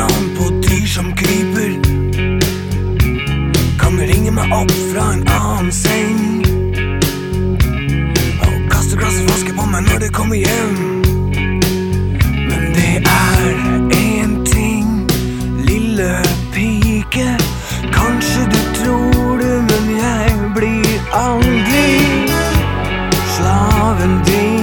navn på dyr som kryper. Kan ringe meg opp fra en annen seng. Og kaste glasset flaske på meg når det kommer hjem. Men det er én ting, lille pike. Kanskje du tror det, men jeg blir aldri slaven din.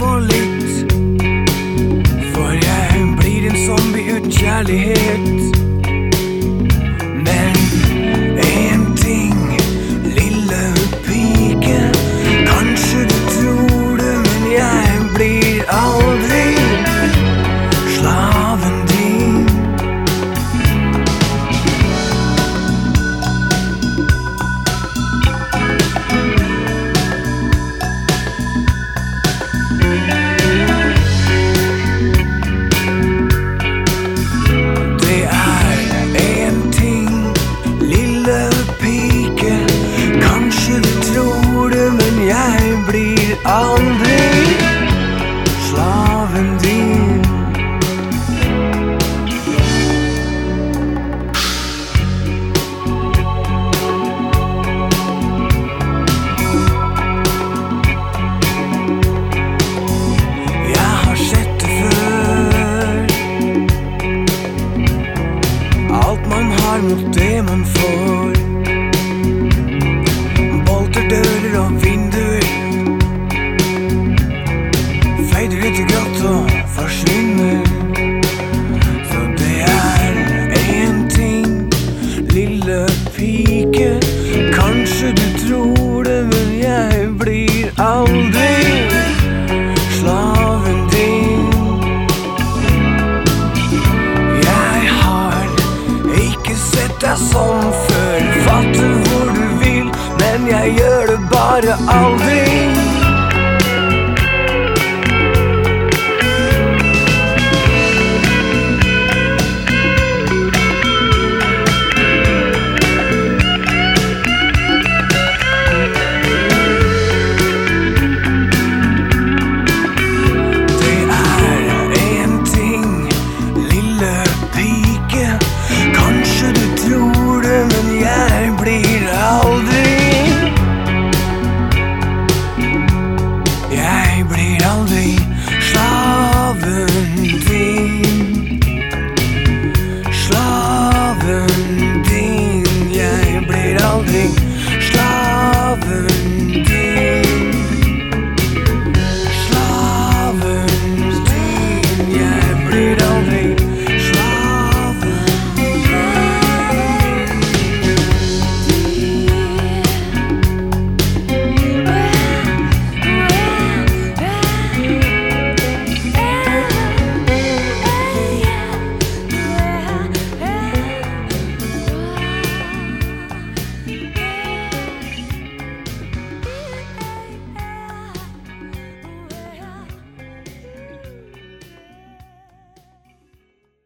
Få litt. For jeg blir en zombie uten kjærlighet. Blir aldri slaven din. Jeg har sett mot det man får. Deg som før. Fatter hvor du vil, men jeg gjør det bare aldri.